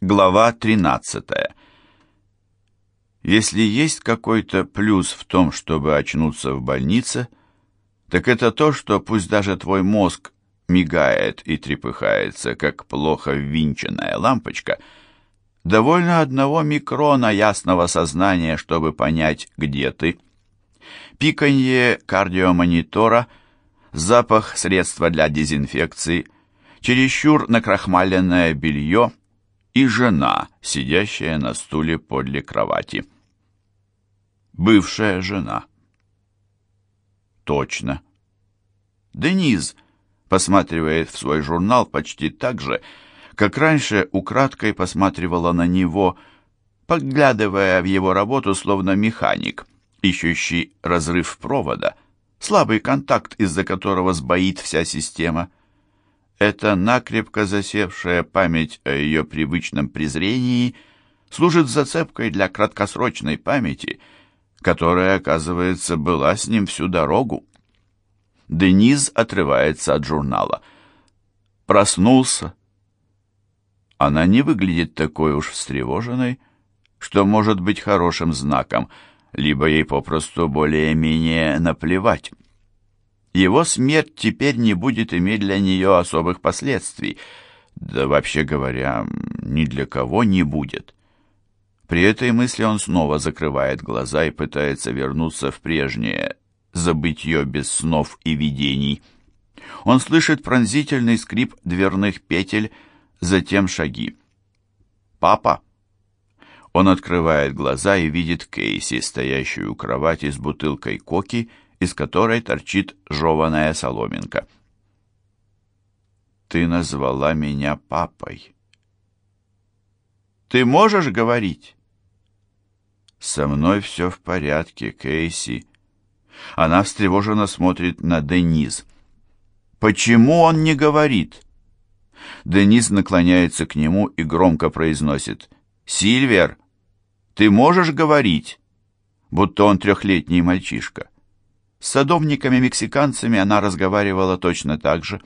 Глава 13. Если есть какой-то плюс в том, чтобы очнуться в больнице, так это то, что пусть даже твой мозг мигает и трепыхается, как плохо ввинченная лампочка, довольно одного микрона ясного сознания, чтобы понять, где ты. Пиканье кардиомонитора, запах средства для дезинфекции, чересчур накрахмаленное белье — и жена, сидящая на стуле подле кровати. Бывшая жена. Точно. Дениз посматривает в свой журнал почти так же, как раньше украдкой посматривала на него, подглядывая в его работу словно механик, ищущий разрыв провода, слабый контакт, из-за которого сбоит вся система. Эта накрепко засевшая память о ее привычном презрении служит зацепкой для краткосрочной памяти, которая, оказывается, была с ним всю дорогу. Дениз отрывается от журнала. Проснулся. Она не выглядит такой уж встревоженной, что может быть хорошим знаком, либо ей попросту более-менее наплевать. Его смерть теперь не будет иметь для нее особых последствий. Да вообще говоря, ни для кого не будет. При этой мысли он снова закрывает глаза и пытается вернуться в прежнее забытье без снов и видений. Он слышит пронзительный скрип дверных петель, затем шаги. «Папа!» Он открывает глаза и видит Кейси, стоящую у кровати с бутылкой коки из которой торчит жеваная соломинка. «Ты назвала меня папой». «Ты можешь говорить?» «Со мной все в порядке, Кейси». Она встревоженно смотрит на Дениз. «Почему он не говорит?» Денис наклоняется к нему и громко произносит. «Сильвер, ты можешь говорить?» Будто он трехлетний мальчишка. С садовниками-мексиканцами она разговаривала точно так же.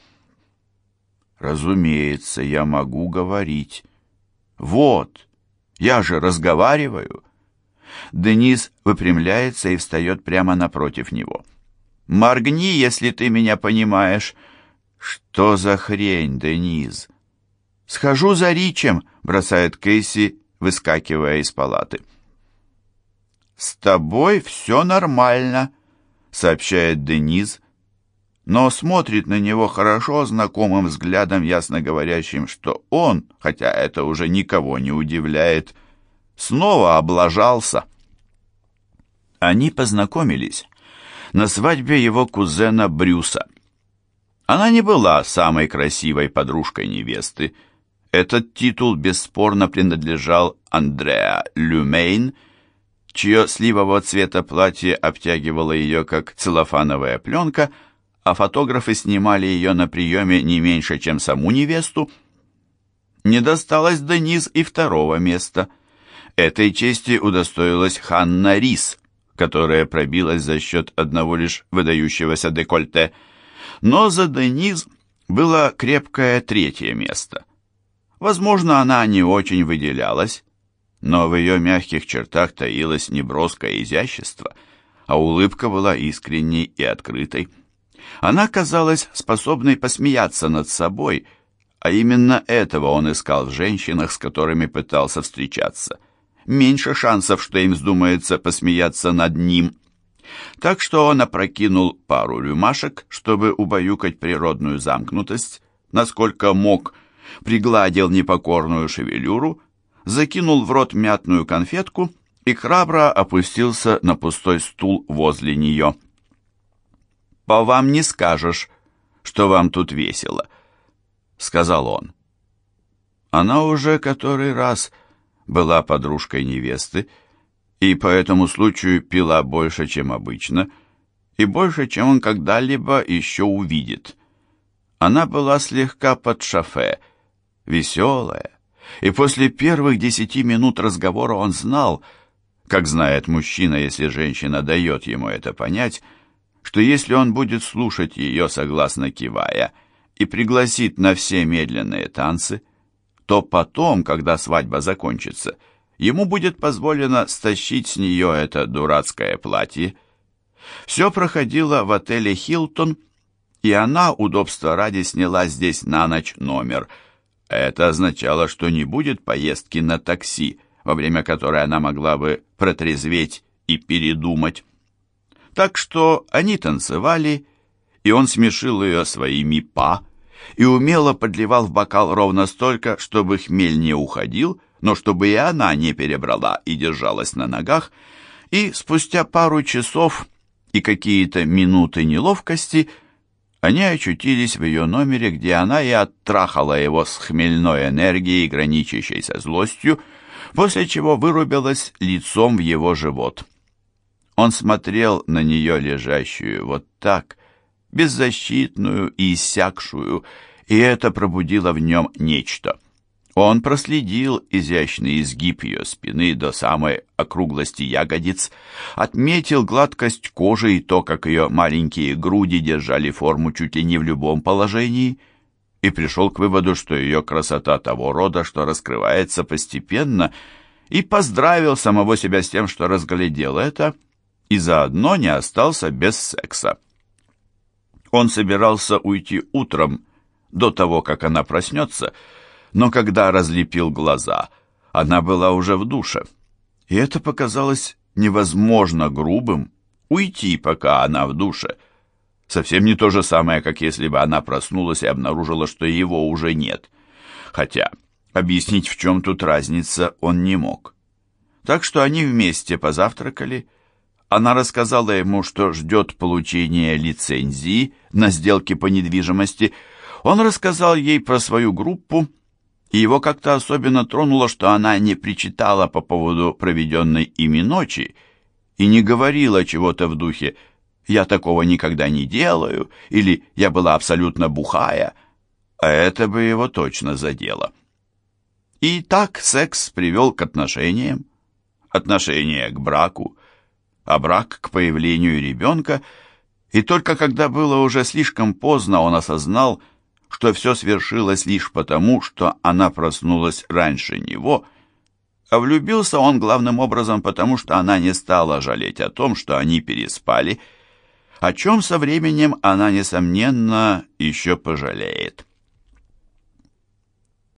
«Разумеется, я могу говорить. Вот, я же разговариваю». Денис выпрямляется и встает прямо напротив него. «Моргни, если ты меня понимаешь». «Что за хрень, Денис?» «Схожу за Ричем», — бросает Кейси, выскакивая из палаты. «С тобой все нормально», сообщает Дениз, но смотрит на него хорошо знакомым взглядом, ясно говорящим, что он, хотя это уже никого не удивляет, снова облажался. Они познакомились на свадьбе его кузена Брюса. Она не была самой красивой подружкой невесты. Этот титул бесспорно принадлежал Андреа Люмейн, чье сливового цвета платье обтягивало ее, как целлофановая пленка, а фотографы снимали ее на приеме не меньше, чем саму невесту, не досталось Денис и второго места. Этой чести удостоилась Ханна Рис, которая пробилась за счет одного лишь выдающегося декольте. Но за Денис было крепкое третье место. Возможно, она не очень выделялась, но в ее мягких чертах таилось неброское изящество, а улыбка была искренней и открытой. Она казалась способной посмеяться над собой, а именно этого он искал в женщинах, с которыми пытался встречаться. Меньше шансов, что им вздумается посмеяться над ним. Так что он опрокинул пару рюмашек, чтобы убаюкать природную замкнутость, насколько мог, пригладил непокорную шевелюру, закинул в рот мятную конфетку и храбро опустился на пустой стул возле нее. «По вам не скажешь, что вам тут весело», — сказал он. Она уже который раз была подружкой невесты и по этому случаю пила больше, чем обычно, и больше, чем он когда-либо еще увидит. Она была слегка под шофе, веселая, и после первых десяти минут разговора он знал, как знает мужчина, если женщина дает ему это понять, что если он будет слушать ее, согласно кивая, и пригласит на все медленные танцы, то потом, когда свадьба закончится, ему будет позволено стащить с нее это дурацкое платье. Все проходило в отеле «Хилтон», и она, удобства ради, сняла здесь на ночь номер. Это означало, что не будет поездки на такси, во время которой она могла бы протрезветь и передумать. Так что они танцевали, и он смешил ее своими па, и умело подливал в бокал ровно столько, чтобы хмель не уходил, но чтобы и она не перебрала и держалась на ногах, и спустя пару часов и какие-то минуты неловкости они очутились в ее номере, где она и оттрахала его с хмельной энергией, граничащей со злостью, после чего вырубилась лицом в его живот. Он смотрел на нее, лежащую вот так, беззащитную и иссякшую, и это пробудило в нем нечто. Он проследил изящный изгиб ее спины до самой округлости ягодиц, отметил гладкость кожи и то, как ее маленькие груди держали форму чуть ли не в любом положении, и пришел к выводу, что ее красота того рода, что раскрывается постепенно, и поздравил самого себя с тем, что разглядел это, и заодно не остался без секса. Он собирался уйти утром, до того, как она проснется, но когда разлепил глаза, она была уже в душе. И это показалось невозможно грубым — уйти, пока она в душе. Совсем не то же самое, как если бы она проснулась и обнаружила, что его уже нет. Хотя объяснить, в чем тут разница, он не мог. Так что они вместе позавтракали — она рассказала ему, что ждет получения лицензии на сделки по недвижимости. Он рассказал ей про свою группу, и его как-то особенно тронуло, что она не причитала по поводу проведенной ими ночи и не говорила чего-то в духе «я такого никогда не делаю» или «я была абсолютно бухая», а это бы его точно задело. И так секс привел к отношениям, отношения к браку, а брак к появлению ребенка, и только когда было уже слишком поздно, он осознал, что все свершилось лишь потому, что она проснулась раньше него, а влюбился он главным образом потому, что она не стала жалеть о том, что они переспали, о чем со временем она, несомненно, еще пожалеет.